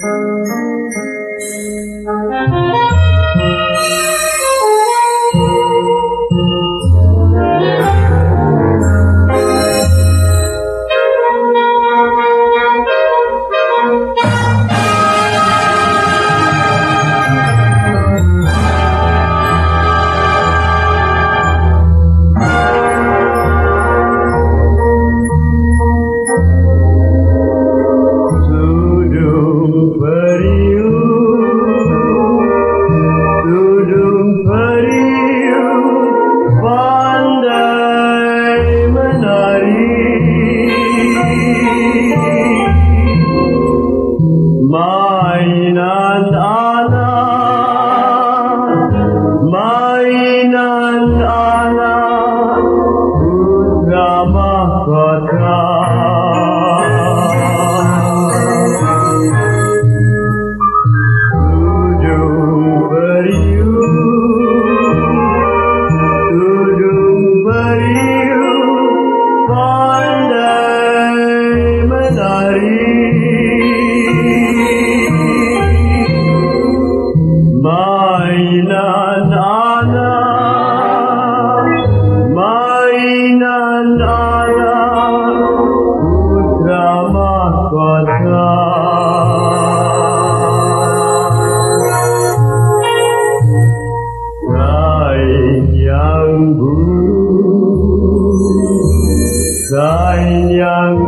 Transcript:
Tudung Mainan yang buruk Kain yang